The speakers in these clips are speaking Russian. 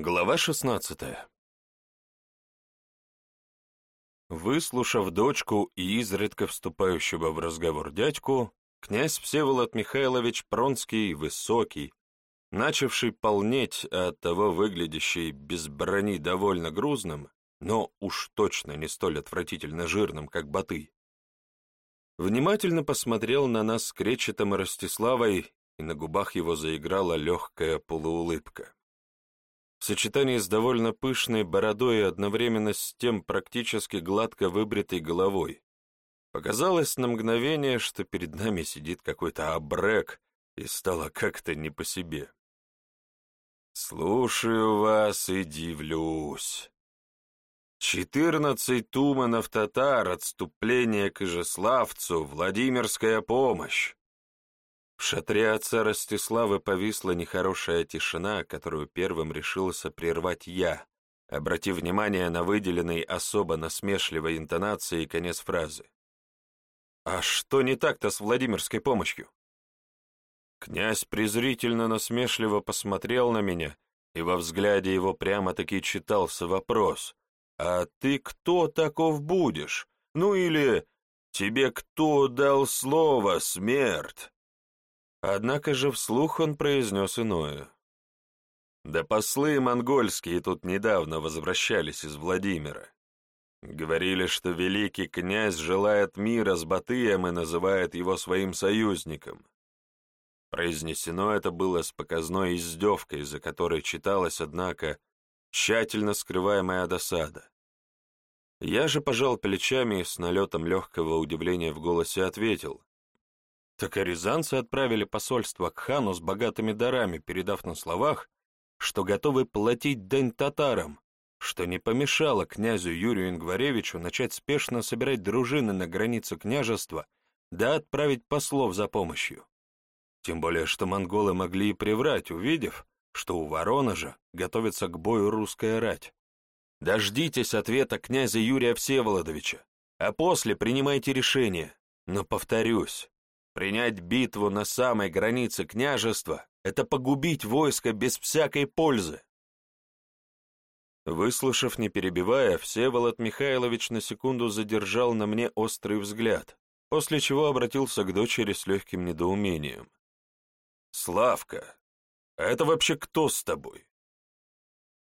Глава шестнадцатая Выслушав дочку и изредка вступающего в разговор дядьку, князь Всеволод Михайлович Пронский, высокий, начавший полнеть, а оттого выглядящий без брони довольно грузным, но уж точно не столь отвратительно жирным, как Батый, внимательно посмотрел на нас с Кречетом и Ростиславой, и на губах его заиграла легкая полуулыбка. В сочетании с довольно пышной бородой и одновременно с тем практически гладко выбритой головой. Показалось на мгновение, что перед нами сидит какой-то абрек, и стало как-то не по себе. «Слушаю вас и дивлюсь. Четырнадцать туманов татар, отступление к Ижеславцу, Владимирская помощь. В шатре отца Ростиславы повисла нехорошая тишина, которую первым решился прервать я, обратив внимание на выделенный особо насмешливой интонацией конец фразы. «А что не так-то с Владимирской помощью?» Князь презрительно насмешливо посмотрел на меня, и во взгляде его прямо-таки читался вопрос «А ты кто таков будешь? Ну или «Тебе кто дал слово, смерть?» Однако же вслух он произнес иное. Да послы монгольские тут недавно возвращались из Владимира. Говорили, что великий князь желает мира с Батыем и называет его своим союзником. Произнесено это было с показной издевкой, за которой читалась, однако, тщательно скрываемая досада. Я же пожал плечами и с налетом легкого удивления в голосе ответил, так и рязанцы отправили посольство к хану с богатыми дарами, передав на словах, что готовы платить дань татарам, что не помешало князю Юрию Ингваревичу начать спешно собирать дружины на границе княжества да отправить послов за помощью. Тем более, что монголы могли и приврать, увидев, что у Воронежа готовится к бою русская рать. Дождитесь ответа князя Юрия Всеволодовича, а после принимайте решение. Но, повторюсь, Принять битву на самой границе княжества — это погубить войско без всякой пользы. Выслушав, не перебивая, Всеволод Михайлович на секунду задержал на мне острый взгляд, после чего обратился к дочери с легким недоумением. «Славка, а это вообще кто с тобой?»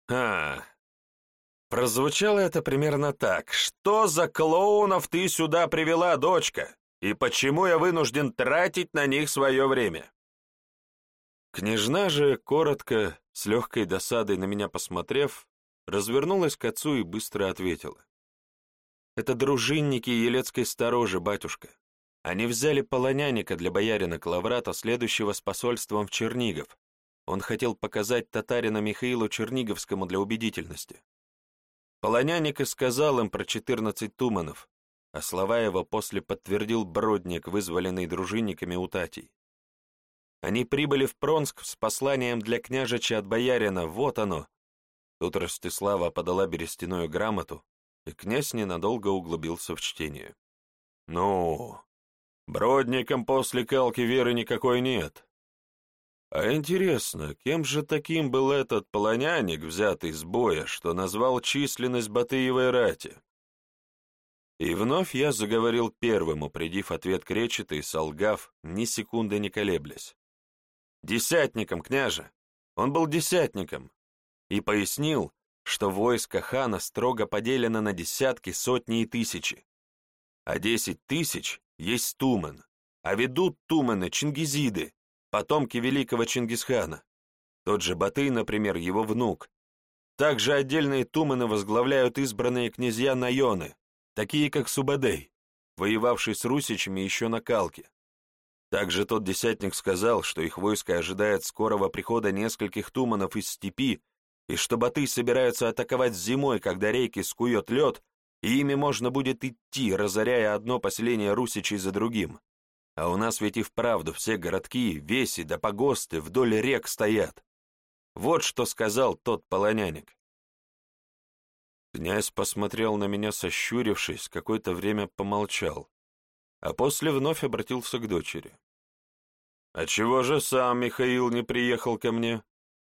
«А, прозвучало это примерно так. Что за клоунов ты сюда привела, дочка?» И почему я вынужден тратить на них свое время?» Княжна же, коротко, с легкой досадой на меня посмотрев, развернулась к отцу и быстро ответила. «Это дружинники Елецкой сторожи, батюшка. Они взяли полоняника для боярина Клаврата, следующего с посольством в Чернигов. Он хотел показать татарина Михаилу Черниговскому для убедительности. Полоняник и сказал им про четырнадцать туманов, а слова его после подтвердил Бродник, вызволенный дружинниками у Татей. Они прибыли в Пронск с посланием для княжича от боярина, вот оно. Тут Ростислава подала берестяную грамоту, и князь ненадолго углубился в чтение. «Ну, Бродникам после калки веры никакой нет. А интересно, кем же таким был этот полоняник, взятый с боя, что назвал численность Батыевой рати?» И вновь я заговорил первым, упредив ответ кречета и солгав, ни секунды не колеблясь. «Десятником, княже! Он был десятником!» И пояснил, что войско хана строго поделено на десятки, сотни и тысячи. А десять тысяч есть Туман, а ведут Туманы чингизиды, потомки великого Чингисхана. Тот же Батый, например, его внук. Также отдельные Туманы возглавляют избранные князья Найоны, такие как Субадей, воевавший с русичами еще на Калке. Также тот десятник сказал, что их войско ожидает скорого прихода нескольких туманов из степи, и что баты собираются атаковать зимой, когда реки скует лед, и ими можно будет идти, разоряя одно поселение русичей за другим. А у нас ведь и вправду все городки, веси да погосты вдоль рек стоят. Вот что сказал тот полоняник. Князь посмотрел на меня, сощурившись, какое-то время помолчал, а после вновь обратился к дочери. «А чего же сам Михаил не приехал ко мне?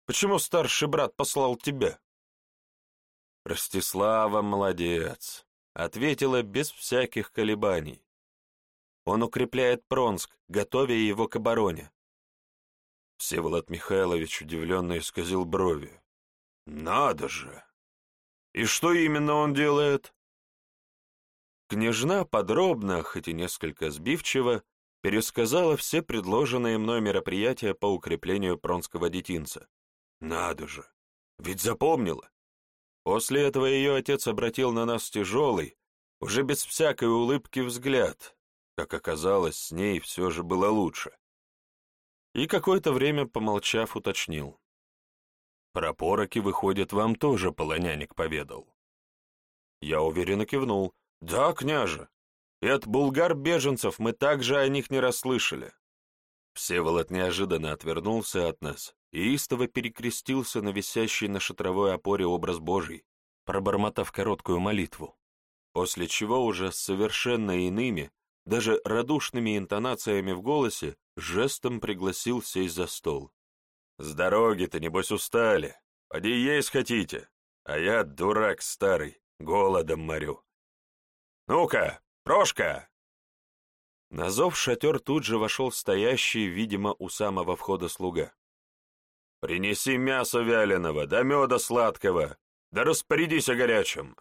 Почему старший брат послал тебя?» «Ростислава молодец», — ответила без всяких колебаний. «Он укрепляет Пронск, готовя его к обороне». Всеволод Михайлович удивленно исказил брови. «Надо же! И что именно он делает?» Княжна подробно, хоть и несколько сбивчиво, пересказала все предложенные мной мероприятия по укреплению пронского детинца. Надо же! Ведь запомнила! После этого ее отец обратил на нас тяжелый, уже без всякой улыбки взгляд. Как оказалось, с ней все же было лучше. И какое-то время, помолчав, уточнил. Про пороки, выходит, вам тоже полоняник поведал. Я уверенно кивнул. Да, княже. И от булгар-беженцев мы также о них не расслышали. Всеволод неожиданно отвернулся от нас и истово перекрестился на висящий на шатровой опоре образ Божий, пробормотав короткую молитву, после чего уже с совершенно иными, даже радушными интонациями в голосе, жестом пригласил сесть за стол. «С дороги-то, небось, устали. Поди есть хотите, а я, дурак старый, голодом морю. Ну-ка, Прошка!» На зов шатер тут же вошел стоящий, видимо, у самого входа слуга. Принеси мясо вяленого, да меда сладкого, да распорядись о горячем.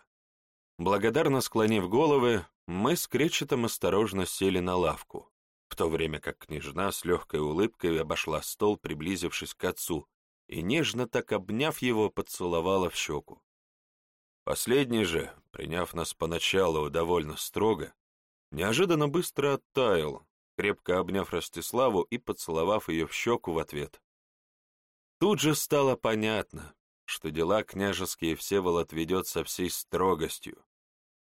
Благодарно склонив головы, мы с Кречетом осторожно сели на лавку, в то время как княжна с легкой улыбкой обошла стол, приблизившись к отцу, и нежно так обняв его, поцеловала в щеку. Последний же, приняв нас поначалу довольно строго, неожиданно быстро оттаял, крепко обняв Ростиславу и поцеловав ее в щеку в ответ. Тут же стало понятно, что дела княжеские Всеволод ведет со всей строгостью.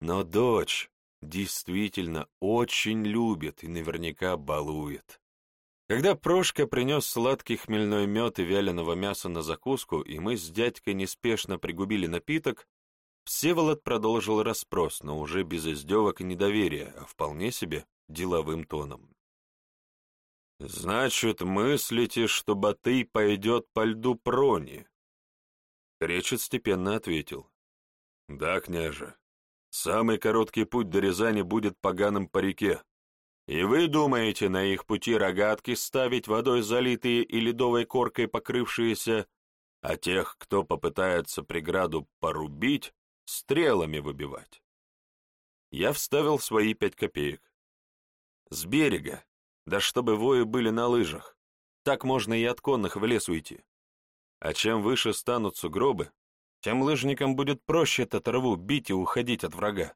Но дочь действительно очень любит и наверняка балует. Когда Прошка принес сладкий хмельной мед и вяленого мяса на закуску, и мы с дядькой неспешно пригубили напиток, Всеволод продолжил расспрос, но уже без издевок и недоверия, а вполне себе деловым тоном. «Значит, мыслите, что Батый пойдет по льду Прони?» Кречет степенно ответил. «Да, княже, самый короткий путь до Рязани будет поганым по реке. И вы думаете на их пути рогатки ставить водой залитые и ледовой коркой покрывшиеся, а тех, кто попытается преграду порубить, стрелами выбивать?» Я вставил свои пять копеек. С берега, да чтобы вои были на лыжах. Так можно и от конных в лес уйти. А чем выше станут сугробы, тем лыжникам будет проще эту траву бить и уходить от врага.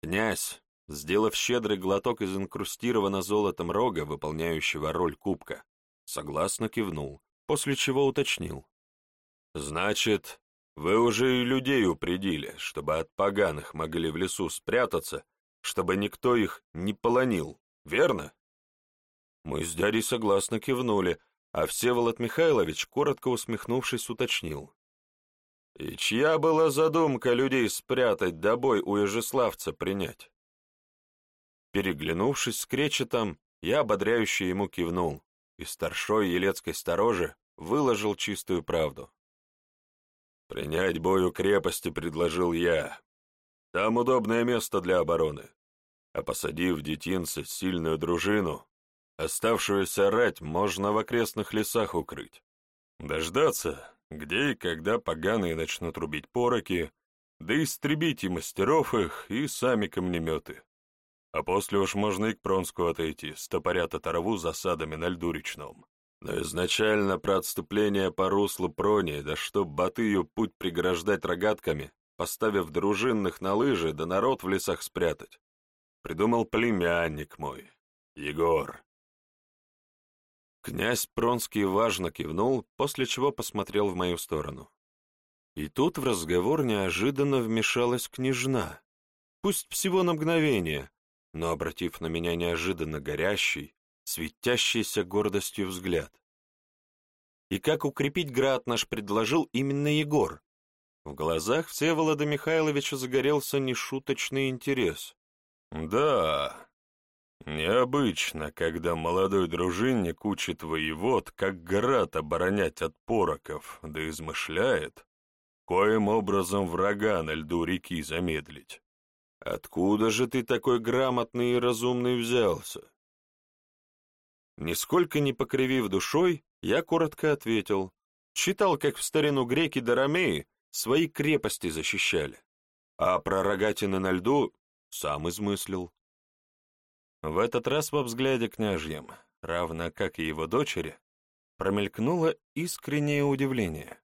Князь, сделав щедрый глоток из инкрустированного золотом рога, выполняющего роль кубка, согласно кивнул, после чего уточнил. «Значит, вы уже и людей упредили, чтобы от поганых могли в лесу спрятаться, чтобы никто их не полонил, верно?» Мы с дядей согласно кивнули, а Всеволод Михайлович, коротко усмехнувшись, уточнил. «И чья была задумка людей спрятать, да бой у Ежеславца принять?» Переглянувшись с кречетом, я ободряюще ему кивнул, и старшой елецкой стороже выложил чистую правду. «Принять бой у крепости предложил я. Там удобное место для обороны. А посадив детинца сильную дружину, Оставшуюся рать можно в окрестных лесах укрыть. Дождаться, где и когда поганые начнут рубить пороки, да истребить и мастеров их, и сами камнеметы. А после уж можно и к Пронску отойти, стопоря татарову засадами на льду речном. Но изначально про отступление по руслу Прони, да чтоб Батыю путь преграждать рогатками, поставив дружинных на лыжи, да народ в лесах спрятать, придумал племянник мой, Егор. Князь Пронский важно кивнул, после чего посмотрел в мою сторону. И тут в разговор неожиданно вмешалась княжна, пусть всего на мгновение, но обратив на меня неожиданно горящий, светящийся гордостью взгляд. И как укрепить град наш предложил именно Егор. В глазах Всеволода Михайловича загорелся нешуточный интерес. «Да, Необычно, когда молодой дружинник учит воевод, как град оборонять от пороков, да измышляет, коим образом врага на льду реки замедлить. Откуда же ты такой грамотный и разумный взялся? Нисколько не покривив душой, я коротко ответил. Читал, как в старину греки да ромеи свои крепости защищали, а про рогатины на льду сам измыслил. В этот раз во взгляде княжьем, равно как и его дочери, промелькнуло искреннее удивление.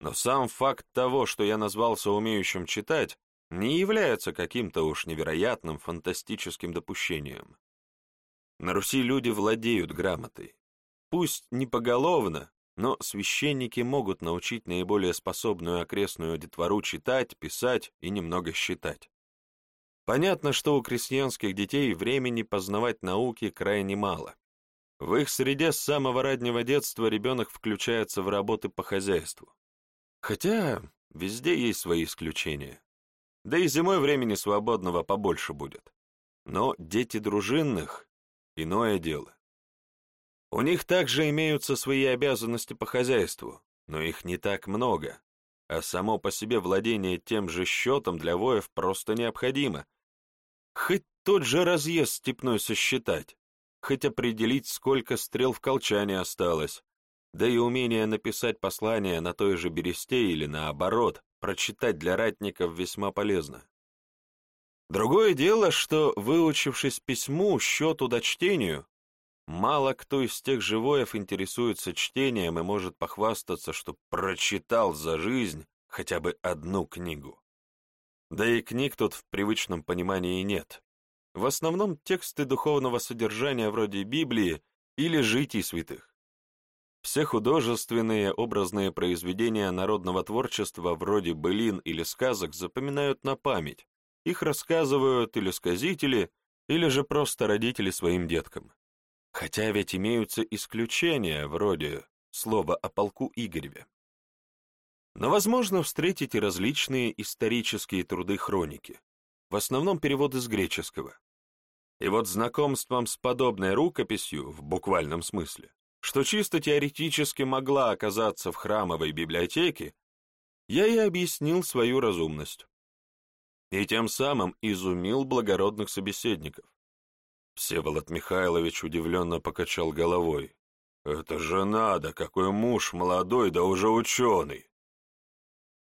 Но сам факт того, что я назвался умеющим читать, не является каким-то уж невероятным фантастическим допущением. На Руси люди владеют грамотой. Пусть не поголовно, но священники могут научить наиболее способную окрестную детвору читать, писать и немного считать. Понятно, что у крестьянских детей времени познавать науки крайне мало. В их среде с самого раннего детства ребенок включается в работы по хозяйству. Хотя везде есть свои исключения. Да и зимой времени свободного побольше будет. Но дети дружинных — иное дело. У них также имеются свои обязанности по хозяйству, но их не так много, а само по себе владение тем же счетом для воев просто необходимо, Хоть тот же разъезд степной сосчитать, хоть определить, сколько стрел в колчане осталось, да и умение написать послание на той же бересте или наоборот, прочитать для ратников весьма полезно. Другое дело, что, выучившись письму, счету да чтению, мало кто из тех живоев интересуется чтением и может похвастаться, что прочитал за жизнь хотя бы одну книгу. Да и книг тут в привычном понимании нет. В основном тексты духовного содержания вроде Библии или житий святых. Все художественные образные произведения народного творчества вроде былин или сказок запоминают на память, их рассказывают или сказители, или же просто родители своим деткам. Хотя ведь имеются исключения, вроде слова о полку Игореве. Но возможно встретить различные исторические труды хроники, в основном переводы с греческого. И вот знакомством с подобной рукописью, в буквальном смысле, что чисто теоретически могла оказаться в храмовой библиотеке, я и объяснил свою разумность. И тем самым изумил благородных собеседников. Всеволод Михайлович удивленно покачал головой. «Это же надо, какой муж молодой, да уже ученый!»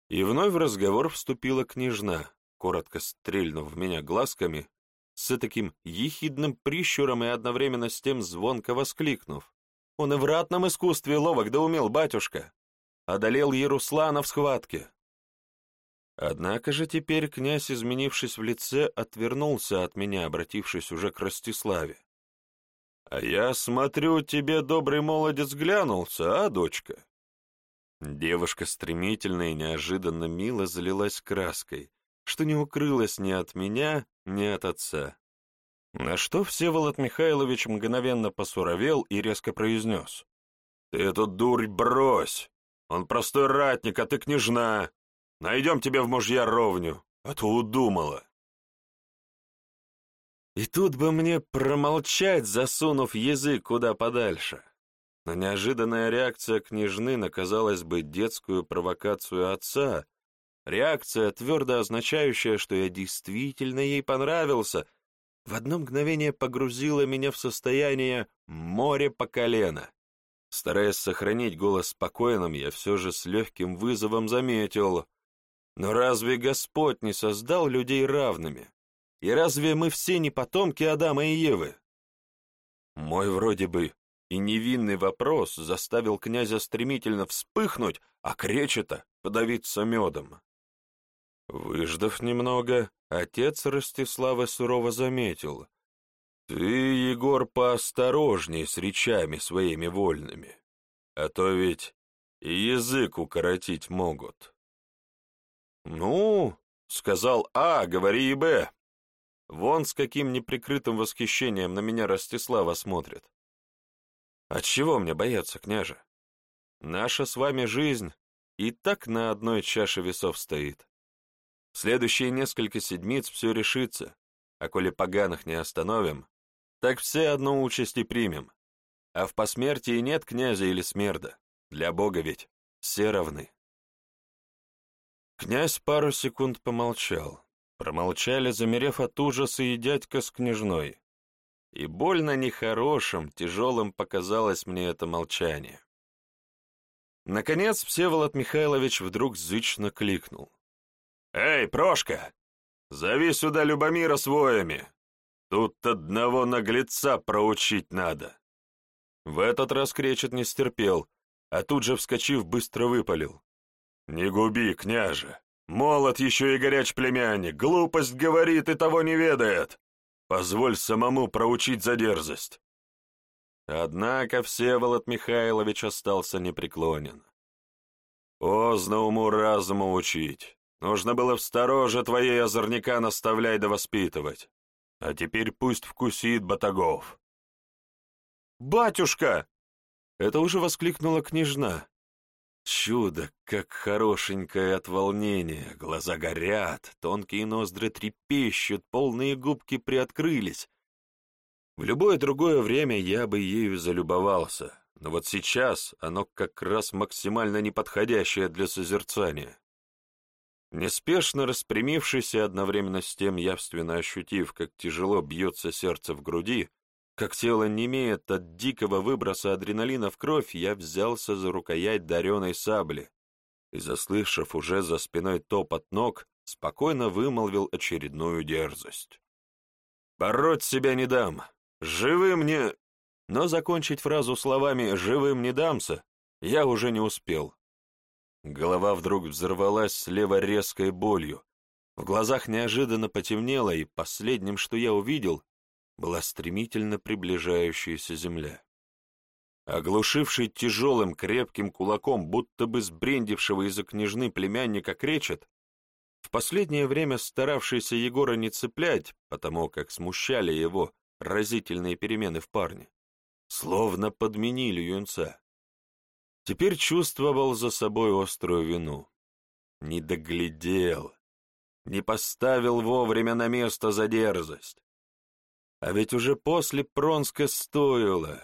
И вновь в разговор вступила княжна, коротко стрельнув в меня глазками, с таким ехидным прищуром и одновременно с тем звонко воскликнув. «Он и в ратном искусстве ловок да умел, батюшка! Одолел Яруслана в схватке!» Однако же теперь князь, изменившись в лице, отвернулся от меня, обратившись уже к Ростиславе. «А я смотрю, тебе добрый молодец глянулся, а, дочка?» Девушка стремительно и неожиданно мило залилась краской, что не укрылась ни от меня, ни от отца. На что Всеволод Михайлович мгновенно посуровел и резко произнес. «Ты эту дурь брось! Он простой ратник, а ты княжна! Найдем тебя в мужья ровню, а то удумала!» И тут бы мне промолчать, засунув язык куда подальше. Но неожиданная реакция княжны наказалась бы детскую провокацию отца, реакция, твердо означающая, что я действительно ей понравился, в одно мгновение погрузила меня в состояние море по колено. Стараясь сохранить голос спокойным, я все же с легким вызовом заметил, но разве Господь не создал людей равными? И разве мы все не потомки Адама и Евы? Мой вроде бы и невинный вопрос заставил князя стремительно вспыхнуть, а кречета подавиться медом. Выждав немного, отец Ростислава сурово заметил. «Ты, Егор, поосторожней с речами своими вольными, а то ведь и язык укоротить могут». «Ну, — сказал А, — говори и Б. Вон с каким неприкрытым восхищением на меня Ростислава смотрит. Отчего мне бояться, княже? Наша с вами жизнь и так на одной чаше весов стоит. В следующие несколько седмиц все решится, а коли поганых не остановим, так все одну участь примем. А в посмертии нет князя или смерда. Для Бога ведь все равны. Князь пару секунд помолчал. Промолчали, замерев от ужаса и дядька с княжной. И больно нехорошим, тяжелым показалось мне это молчание. Наконец Всеволод Михайлович вдруг зычно кликнул. «Эй, Прошка, зови сюда Любомира с воями. Тут одного наглеца проучить надо». В этот раз кречет не стерпел, а тут же, вскочив, быстро выпалил. «Не губи, княже! Молод еще и горяч племянник, глупость говорит и того не ведает! Позволь самому проучить за дерзость!» Однако Всеволод Михайлович остался непреклонен. «Поздно уму-разуму учить. Нужно было в стороже твоей озорника наставлять да воспитывать. А теперь пусть вкусит батагов». «Батюшка!» — это уже воскликнула княжна. Чудо, как хорошенькое от волнения, глаза горят, тонкие ноздри трепещут, полные губки приоткрылись. В любое другое время я бы ею залюбовался, но вот сейчас оно как раз максимально неподходящее для созерцания. Неспешно распрямившись и одновременно с тем явственно ощутив, как тяжело бьется сердце в груди, как тело немеет от дикого выброса адреналина в кровь, я взялся за рукоять дареной сабли и, заслышав уже за спиной топот ног, спокойно вымолвил очередную дерзость. «Бороть себя не дам! Живым не...» Но закончить фразу словами «живым не дамся» я уже не успел. Голова вдруг взорвалась слева резкой болью, в глазах неожиданно потемнело, и последним, что я увидел, была стремительно приближающаяся земля. Оглушивший тяжелым крепким кулаком, будто бы сбрендившего из-за княжны племянника кречет, в последнее время старавшийся Егора не цеплять, потому как смущали его разительные перемены в парне, словно подменили юнца. Теперь чувствовал за собой острую вину. Не доглядел, не поставил вовремя на место за дерзость. А ведь уже после Пронска стоило.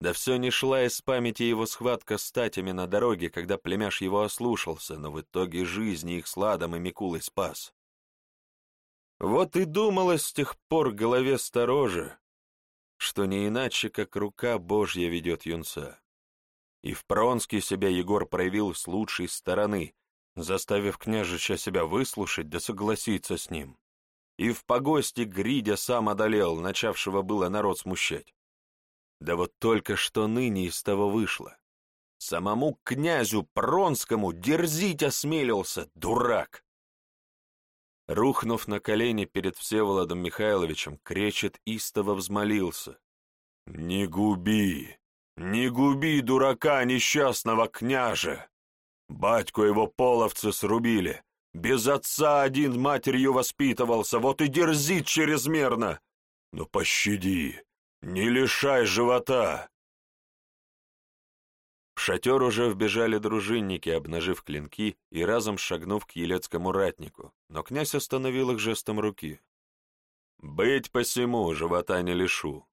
Да все не шла из памяти его схватка с татями на дороге, когда племяш его ослушался, но в итоге жизни их с Ладом и Микулой спас. Вот и думалось с тех пор голове стороже, что не иначе, как рука Божья ведет юнца. И в Пронске себя Егор проявил с лучшей стороны, заставив княжича себя выслушать да согласиться с ним и в погосте Гридя сам одолел, начавшего было народ смущать. Да вот только что ныне из того вышло. Самому князю Пронскому дерзить осмелился, дурак! Рухнув на колени перед Всеволодом Михайловичем, кречет истово взмолился. «Не губи! Не губи дурака несчастного княже! Батьку его половцы срубили, без отца один матерью воспитывался, вот и дерзит чрезмерно. Но пощади, не лишай живота. В шатер уже вбежали дружинники, обнажив клинки и разом шагнув к елецкому ратнику, но князь остановил их жестом руки. «Быть посему живота не лишу,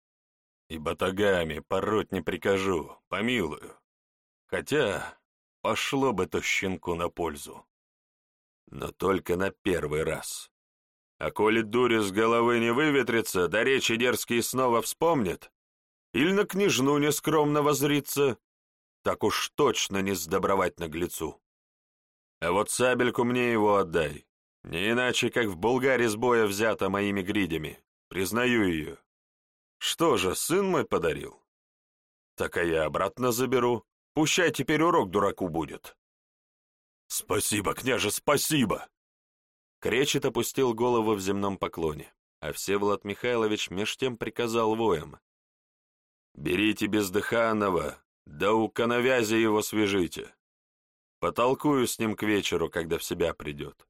и батагами пороть не прикажу, помилую. Хотя пошло бы то щенку на пользу» но только на первый раз. А коли дури с головы не выветрится, да речи дерзкие снова вспомнит, или на княжну нескромно возрится, так уж точно не сдобровать наглецу. А вот сабельку мне его отдай, не иначе, как в Булгаре с боя взята моими гридями, признаю ее. Что же, сын мой подарил? Так а я обратно заберу, пущай теперь урок дураку будет. «Спасибо, княже, спасибо!» Кречет опустил голову в земном поклоне, а Всеволод Михайлович меж тем приказал воям. «Берите бездыханного, да у коновязи его свяжите. Потолкую с ним к вечеру, когда в себя придет.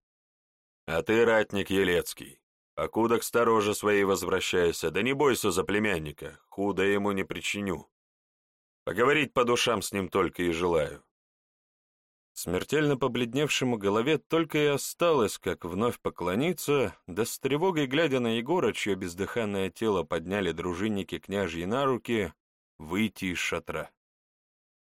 А ты, ратник Елецкий, покуда к стороже своей возвращайся, да не бойся за племянника, худо ему не причиню. Поговорить по душам с ним только и желаю. Смертельно побледневшему голове только и осталось, как вновь поклониться, да с тревогой глядя на Егора, чье бездыханное тело подняли дружинники княжьи на руки, выйти из шатра.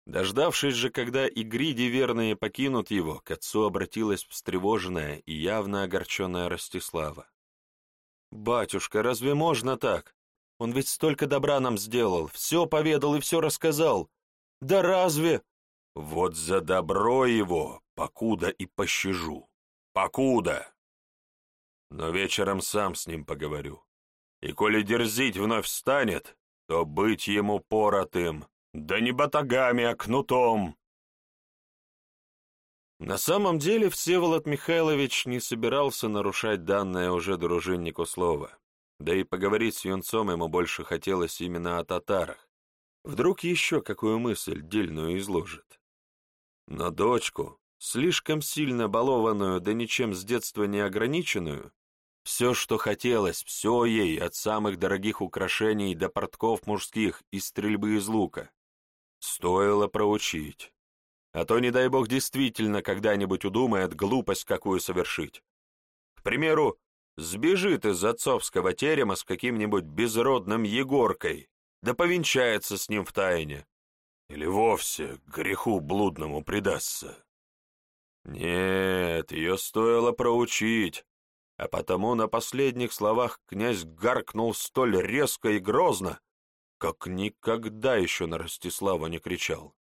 Дождавшись же, когда и гриди верные покинут его, к отцу обратилась встревоженная и явно огорченная Ростислава. «Батюшка, разве можно так? Он ведь столько добра нам сделал, все поведал и все рассказал. Да разве...» «Вот за добро его покуда и пощажу. Покуда!» Но вечером сам с ним поговорю. И коли дерзить вновь станет, то быть ему поротым, да не батагами, а кнутом. На самом деле Всеволод Михайлович не собирался нарушать данное уже дружиннику слово, да и поговорить с юнцом ему больше хотелось именно о татарах. Вдруг еще какую мысль дельную изложит. Но дочку, слишком сильно балованную, да ничем с детства не ограниченную, все, что хотелось, все ей, от самых дорогих украшений до портков мужских и стрельбы из лука, Стоило проучить. А то, не дай бог, действительно когда-нибудь удумает глупость какую совершить. К примеру, сбежит из отцовского терема с каким-нибудь безродным Егоркой, да повенчается с ним в тайне. Или вовсе греху блудному предастся. Нет, ее стоило проучить, а потому на последних словах князь гаркнул столь резко и грозно, как никогда еще на Ростислава не кричал.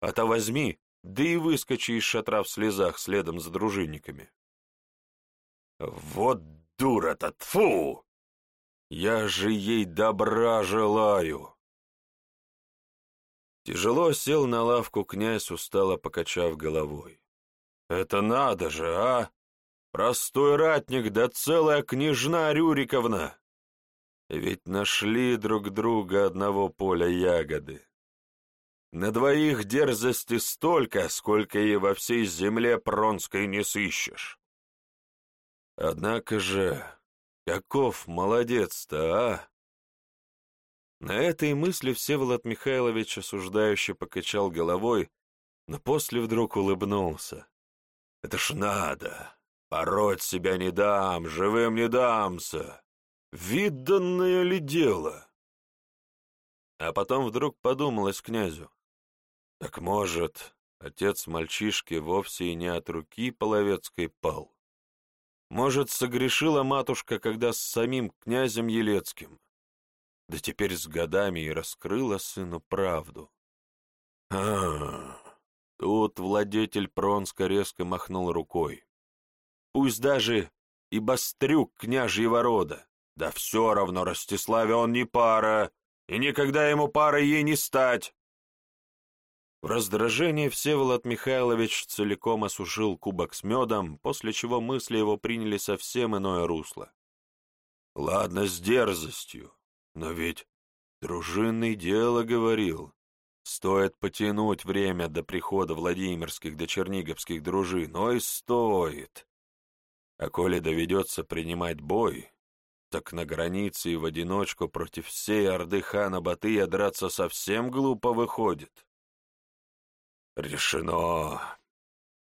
А-то возьми, да и выскочи из шатра в слезах следом за дружинниками. Вот дура-то, тфу! Я же ей добра желаю. Тяжело сел на лавку князь, устало покачав головой. Это надо же, а? Простой ратник, да целая княжна Рюриковна! Ведь нашли друг друга одного поля ягоды. На двоих дерзости столько, сколько и во всей земле Пронской не сыщешь. Однако же, каков молодец-то, а? На этой мысли Всеволод Михайлович осуждающе покачал головой, но после вдруг улыбнулся. Это ж надо! Пороть себя не дам, живым не дамся! Виданное ли дело? А потом вдруг подумалось князю. Так может, отец мальчишки вовсе и не от руки половецкой пал? Может, согрешила матушка, когда с самим князем Елецким? Да теперь с годами и раскрыла сыну правду. А, тут владетель Пронска резко махнул рукой. Пусть даже и бастрюк княжьего рода, да все равно Ростиславе он не пара, и никогда ему парой ей не стать. В раздражении Всеволод Михайлович целиком осушил кубок с медом, после чего мысли его приняли совсем иное русло. Ладно, с дерзостью, но ведь дружинный дело говорил. Стоит потянуть время до прихода Владимирских до Черниговских дружин, ой, стоит. А коли доведется принимать бой, так на границе и в одиночку против всей орды хана Батыя драться совсем глупо выходит. Решено.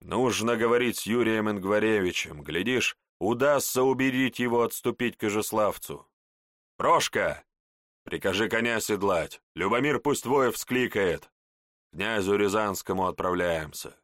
Нужно говорить с Юрием Ингваревичем. Глядишь, удастся убедить его отступить к Ижеславцу. Прошка, прикажи коня седлать. Любомир пусть воев скликает. Князю Рязанскому отправляемся.